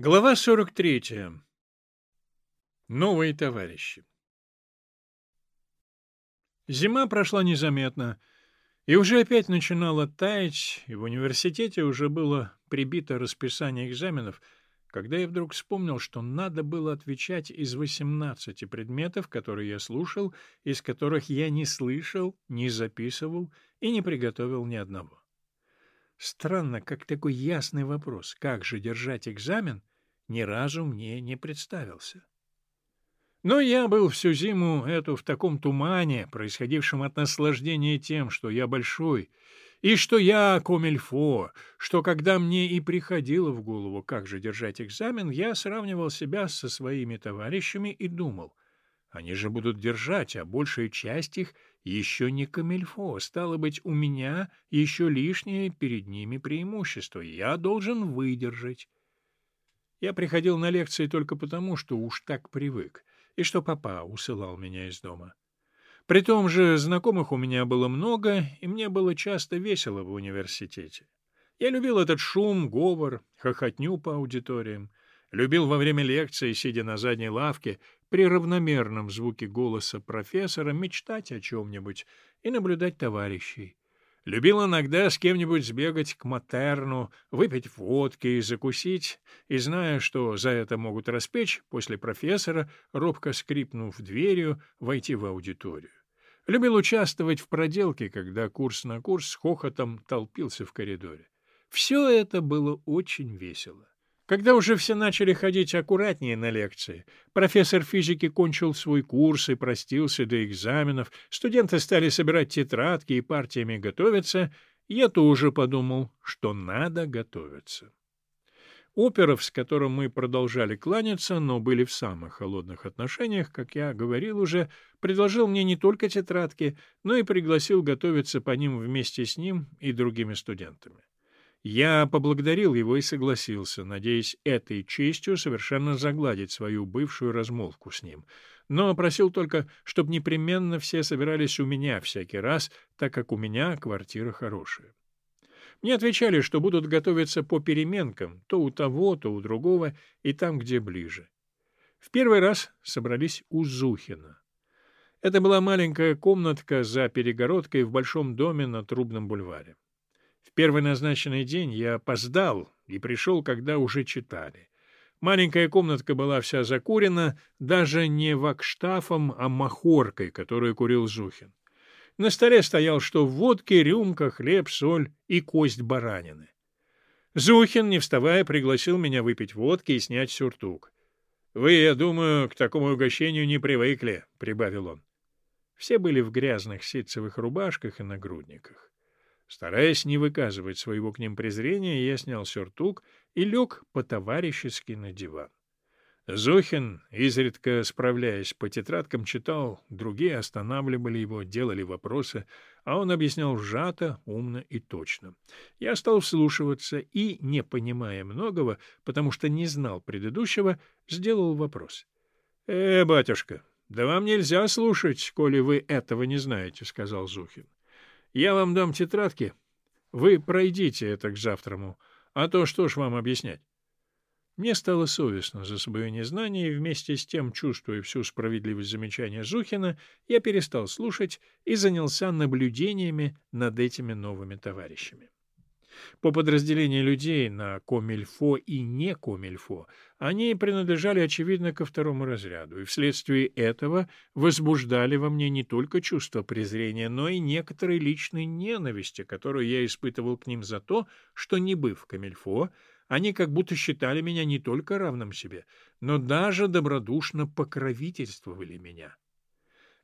Глава 43. Новые товарищи. Зима прошла незаметно, и уже опять начинала таять, и в университете уже было прибито расписание экзаменов, когда я вдруг вспомнил, что надо было отвечать из 18 предметов, которые я слушал, из которых я не слышал, не записывал и не приготовил ни одного. Странно, как такой ясный вопрос, как же держать экзамен, ни разу мне не представился. Но я был всю зиму эту в таком тумане, происходившем от наслаждения тем, что я большой, и что я комильфо, что когда мне и приходило в голову, как же держать экзамен, я сравнивал себя со своими товарищами и думал, они же будут держать, а большая часть их еще не камильфо. Стало быть, у меня еще лишнее перед ними преимущество. Я должен выдержать. Я приходил на лекции только потому, что уж так привык, и что папа усылал меня из дома. При том же знакомых у меня было много, и мне было часто весело в университете. Я любил этот шум, говор, хохотню по аудиториям, любил во время лекции, сидя на задней лавке, при равномерном звуке голоса профессора мечтать о чем-нибудь и наблюдать товарищей. Любил иногда с кем-нибудь сбегать к матерну, выпить водки и закусить, и, зная, что за это могут распечь, после профессора, робко скрипнув дверью, войти в аудиторию. Любил участвовать в проделке, когда курс на курс с хохотом толпился в коридоре. Все это было очень весело. Когда уже все начали ходить аккуратнее на лекции, профессор физики кончил свой курс и простился до экзаменов, студенты стали собирать тетрадки и партиями готовиться, я тоже подумал, что надо готовиться. Оперов, с которым мы продолжали кланяться, но были в самых холодных отношениях, как я говорил уже, предложил мне не только тетрадки, но и пригласил готовиться по ним вместе с ним и другими студентами. Я поблагодарил его и согласился, надеясь этой честью совершенно загладить свою бывшую размолвку с ним, но просил только, чтобы непременно все собирались у меня всякий раз, так как у меня квартира хорошая. Мне отвечали, что будут готовиться по переменкам, то у того, то у другого, и там, где ближе. В первый раз собрались у Зухина. Это была маленькая комнатка за перегородкой в большом доме на Трубном бульваре. В первый назначенный день я опоздал и пришел, когда уже читали. Маленькая комнатка была вся закурена, даже не вакштафом, а махоркой, которую курил Зухин. На столе стоял что в водке, рюмка, хлеб, соль и кость баранины. Зухин, не вставая, пригласил меня выпить водки и снять сюртук. — Вы, я думаю, к такому угощению не привыкли, — прибавил он. Все были в грязных ситцевых рубашках и нагрудниках. Стараясь не выказывать своего к ним презрения, я снял сюртук и лег по-товарищески на диван. Зохин, изредка справляясь по тетрадкам, читал, другие останавливали его, делали вопросы, а он объяснял сжато, умно и точно. Я стал вслушиваться и, не понимая многого, потому что не знал предыдущего, сделал вопрос. — Э, батюшка, да вам нельзя слушать, коли вы этого не знаете, — сказал Зухин. Я вам дам тетрадки. Вы пройдите это к завтраму. А то что ж вам объяснять? Мне стало совестно за свое незнание, и вместе с тем, чувствуя всю справедливость замечания Зухина, я перестал слушать и занялся наблюдениями над этими новыми товарищами. По подразделению людей на комильфо и не комильфо они принадлежали, очевидно, ко второму разряду, и вследствие этого возбуждали во мне не только чувство презрения, но и некоторой личной ненависти, которую я испытывал к ним за то, что, не быв комильфо, они как будто считали меня не только равным себе, но даже добродушно покровительствовали меня.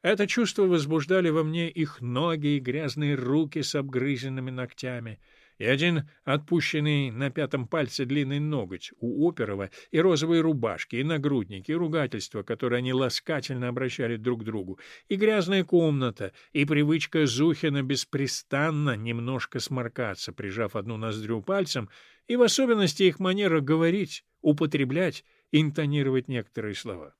Это чувство возбуждали во мне их ноги и грязные руки с обгрызенными ногтями — и один отпущенный на пятом пальце длинный ноготь у Оперова, и розовые рубашки, и нагрудники, и ругательства, которые они ласкательно обращали друг к другу, и грязная комната, и привычка Зухина беспрестанно немножко сморкаться, прижав одну ноздрю пальцем, и в особенности их манера говорить, употреблять, интонировать некоторые слова.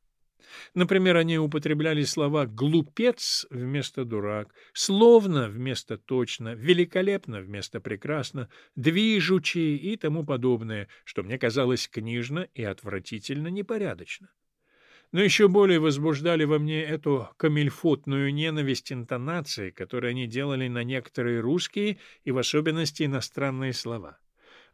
Например, они употребляли слова «глупец» вместо «дурак», «словно» вместо «точно», «великолепно» вместо «прекрасно», «движучи» и тому подобное, что мне казалось книжно и отвратительно непорядочно. Но еще более возбуждали во мне эту камельфотную ненависть интонации, которую они делали на некоторые русские и в особенности иностранные слова.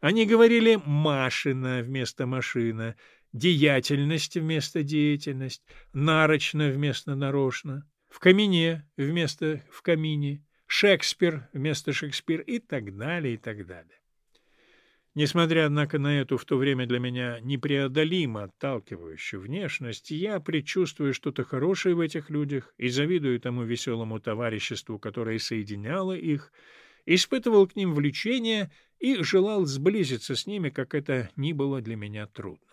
Они говорили «машина» вместо «машина», деятельность вместо деятельность, нарочно вместо нарочно, в камине вместо в камине, Шекспир вместо Шекспир и так далее, и так далее. Несмотря, однако, на эту в то время для меня непреодолимо отталкивающую внешность, я предчувствую что-то хорошее в этих людях и завидую тому веселому товариществу, которое соединяло их, испытывал к ним влечение и желал сблизиться с ними, как это ни было для меня трудно.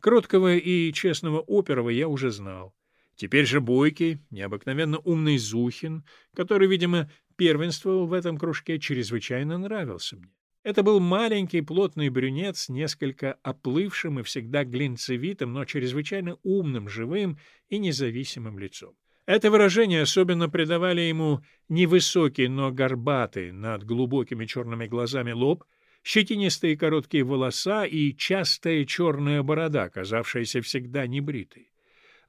Кроткого и честного оперова я уже знал. Теперь же бойкий, необыкновенно умный Зухин, который, видимо, первенствовал в этом кружке, чрезвычайно нравился мне. Это был маленький плотный брюнет с несколько оплывшим и всегда глинцевитым, но чрезвычайно умным, живым и независимым лицом. Это выражение особенно придавали ему невысокий, но горбатый, над глубокими черными глазами лоб — щетинистые короткие волоса и частая черная борода, казавшаяся всегда небритой.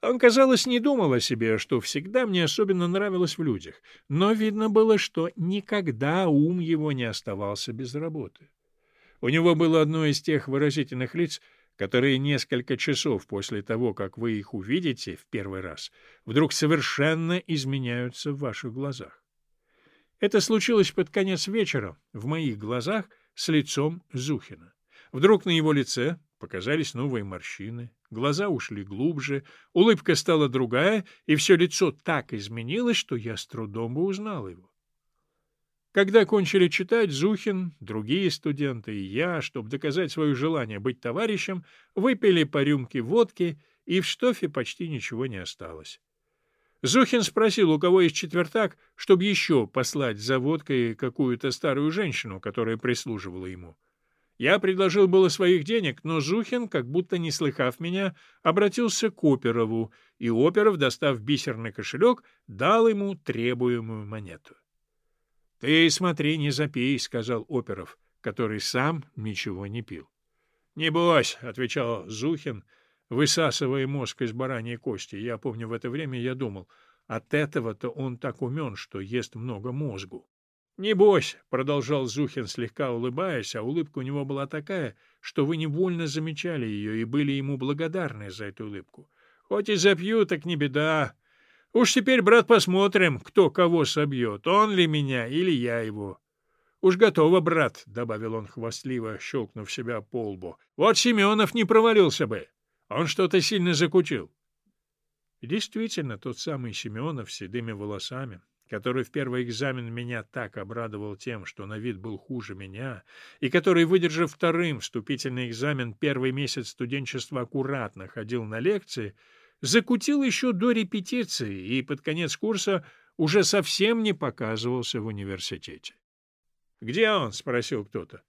Он, казалось, не думал о себе, что всегда мне особенно нравилось в людях, но видно было, что никогда ум его не оставался без работы. У него было одно из тех выразительных лиц, которые несколько часов после того, как вы их увидите в первый раз, вдруг совершенно изменяются в ваших глазах. Это случилось под конец вечера в моих глазах, с лицом Зухина. Вдруг на его лице показались новые морщины, глаза ушли глубже, улыбка стала другая, и все лицо так изменилось, что я с трудом бы узнал его. Когда кончили читать, Зухин, другие студенты и я, чтобы доказать свое желание быть товарищем, выпили по рюмке водки, и в штофе почти ничего не осталось. Зухин спросил, у кого есть четвертак, чтобы еще послать за водкой какую-то старую женщину, которая прислуживала ему. Я предложил было своих денег, но Зухин, как будто не слыхав меня, обратился к Оперову, и Оперов, достав бисерный кошелек, дал ему требуемую монету. — Ты смотри, не запей, — сказал Оперов, который сам ничего не пил. — Небось, — отвечал Зухин, — высасывая мозг из бараньей кости. Я помню, в это время я думал, от этого-то он так умен, что ест много мозгу. «Небось», — продолжал Зухин, слегка улыбаясь, а улыбка у него была такая, что вы невольно замечали ее и были ему благодарны за эту улыбку. «Хоть и запью, так не беда. Уж теперь, брат, посмотрим, кто кого собьет, он ли меня или я его». «Уж готово, брат», — добавил он хвастливо, щелкнув себя по лбу. «Вот Семенов не провалился бы». Он что-то сильно закучил. действительно, тот самый Семенов с седыми волосами, который в первый экзамен меня так обрадовал тем, что на вид был хуже меня, и который, выдержав вторым вступительный экзамен первый месяц студенчества аккуратно ходил на лекции, закутил еще до репетиции и под конец курса уже совсем не показывался в университете. «Где он?» — спросил кто-то.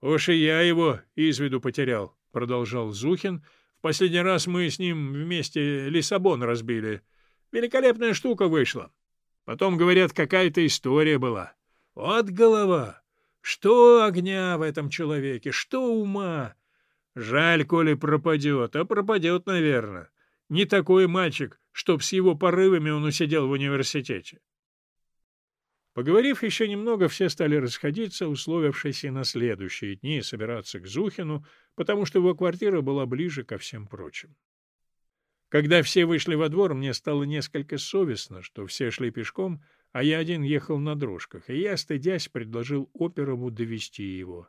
«Уж и я его из виду потерял», — продолжал Зухин, — Последний раз мы с ним вместе Лиссабон разбили. Великолепная штука вышла. Потом, говорят, какая-то история была. Вот голова! Что огня в этом человеке, что ума! Жаль, коли пропадет, а пропадет, наверное. Не такой мальчик, чтоб с его порывами он усидел в университете. Поговорив еще немного, все стали расходиться, условившись и на следующие дни собираться к Зухину, потому что его квартира была ближе ко всем прочим. Когда все вышли во двор, мне стало несколько совестно, что все шли пешком, а я один ехал на дрожках, и я, стыдясь, предложил Оперову довести его.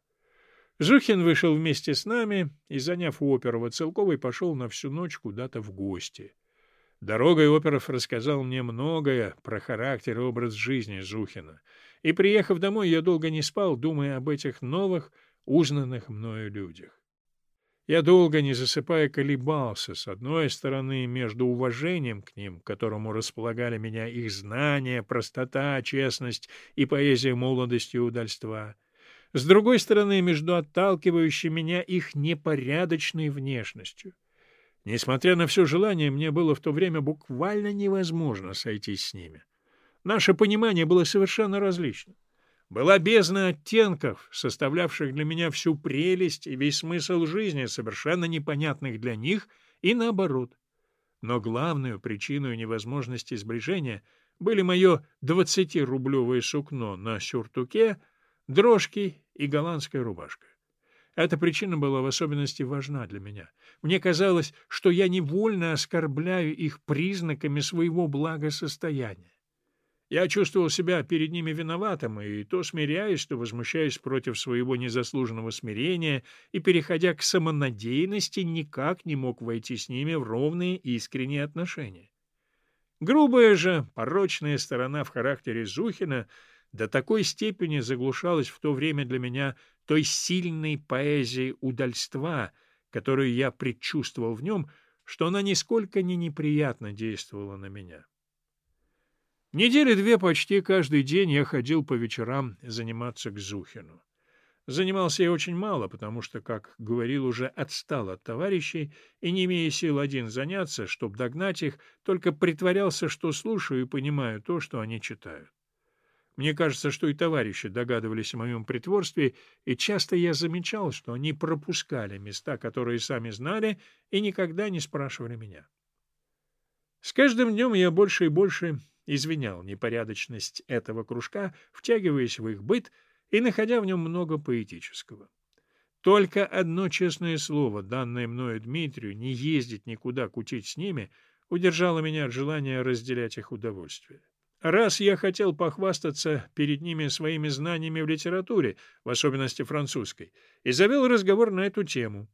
Зухин вышел вместе с нами и, заняв у Оперова Целковой, пошел на всю ночь куда-то в гости — Дорогой Оперов рассказал мне многое про характер и образ жизни Зухина. И, приехав домой, я долго не спал, думая об этих новых, узнанных мною людях. Я долго, не засыпая, колебался, с одной стороны, между уважением к ним, которому располагали меня их знания, простота, честность и поэзия молодости и удальства, с другой стороны, между отталкивающей меня их непорядочной внешностью — Несмотря на все желание, мне было в то время буквально невозможно сойтись с ними. Наше понимание было совершенно различным. Была бездна оттенков, составлявших для меня всю прелесть и весь смысл жизни, совершенно непонятных для них, и наоборот. Но главную причиной невозможности сближения были мое двадцатирублевое сукно на сюртуке, дрожки и голландская рубашка. Эта причина была в особенности важна для меня. Мне казалось, что я невольно оскорбляю их признаками своего благосостояния. Я чувствовал себя перед ними виноватым, и то смиряясь, то возмущаясь против своего незаслуженного смирения, и, переходя к самонадеянности, никак не мог войти с ними в ровные искренние отношения. Грубая же, порочная сторона в характере Зухина до такой степени заглушалась в то время для меня той сильной поэзией удальства, которую я предчувствовал в нем, что она нисколько не неприятно действовала на меня. Недели две почти каждый день я ходил по вечерам заниматься к Зухину. Занимался я очень мало, потому что, как говорил, уже отстал от товарищей и, не имея сил один заняться, чтобы догнать их, только притворялся, что слушаю и понимаю то, что они читают. Мне кажется, что и товарищи догадывались о моем притворстве, и часто я замечал, что они пропускали места, которые сами знали, и никогда не спрашивали меня. С каждым днем я больше и больше извинял непорядочность этого кружка, втягиваясь в их быт и находя в нем много поэтического. Только одно честное слово, данное мною Дмитрию, не ездить никуда кутить с ними, удержало меня от желания разделять их удовольствие. Раз я хотел похвастаться перед ними своими знаниями в литературе, в особенности французской, и завел разговор на эту тему.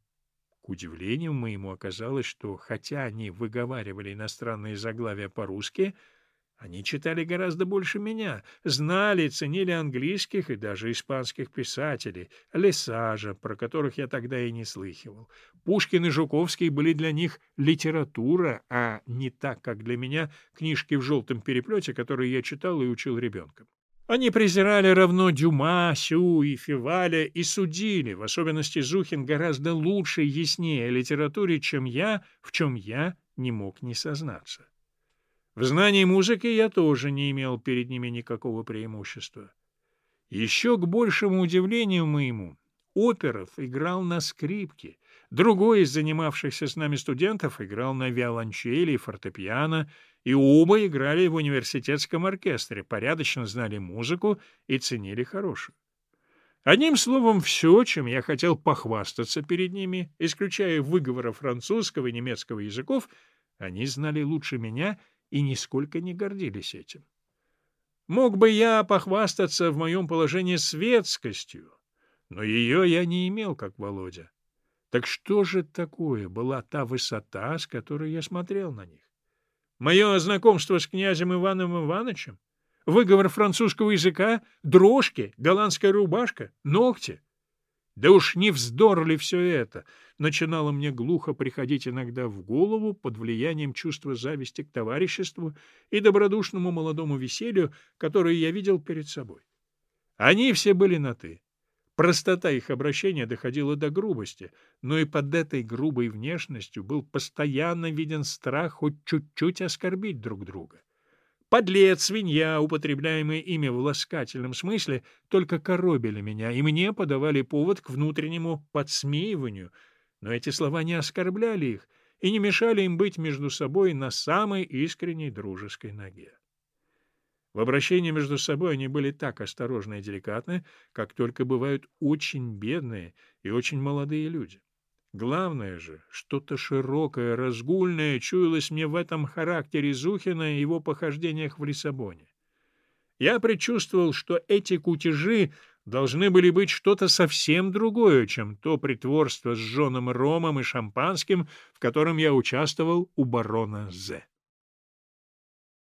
К удивлению моему оказалось, что, хотя они выговаривали иностранные заглавия по-русски, они читали гораздо больше меня, знали, ценили английских и даже испанских писателей, Лесажа, про которых я тогда и не слыхивал. Пушкин и Жуковский были для них литература, а не так, как для меня, книжки в желтом переплете, которые я читал и учил ребенком. Они презирали равно Дюма, Сю и Феваля и судили, в особенности Зухин, гораздо лучше и яснее о литературе, чем я, в чем я не мог не сознаться. В знании музыки я тоже не имел перед ними никакого преимущества. Еще к большему удивлению моему, Оперов играл на скрипке, другой из занимавшихся с нами студентов играл на виолончели и фортепиано, и оба играли в университетском оркестре, порядочно знали музыку и ценили хорошую. Одним словом, все, чем я хотел похвастаться перед ними, исключая выговора французского и немецкого языков, они знали лучше меня — и нисколько не гордились этим. Мог бы я похвастаться в моем положении светскостью, но ее я не имел, как Володя. Так что же такое была та высота, с которой я смотрел на них? Мое знакомство с князем Иваном Ивановичем? Выговор французского языка? Дрожки? Голландская рубашка? Ногти? Да уж не вздор ли все это? Начинало мне глухо приходить иногда в голову под влиянием чувства зависти к товариществу и добродушному молодому веселью, которое я видел перед собой. Они все были на «ты». Простота их обращения доходила до грубости, но и под этой грубой внешностью был постоянно виден страх хоть чуть-чуть оскорбить друг друга. Подлец, свинья, употребляемые ими в ласкательном смысле, только коробили меня, и мне подавали повод к внутреннему подсмеиванию, но эти слова не оскорбляли их и не мешали им быть между собой на самой искренней дружеской ноге. В обращении между собой они были так осторожны и деликатны, как только бывают очень бедные и очень молодые люди. Главное же, что-то широкое, разгульное чуялось мне в этом характере Зухина и его похождениях в Лиссабоне. Я предчувствовал, что эти кутежи должны были быть что-то совсем другое, чем то притворство с жженым ромом и шампанским, в котором я участвовал у барона З.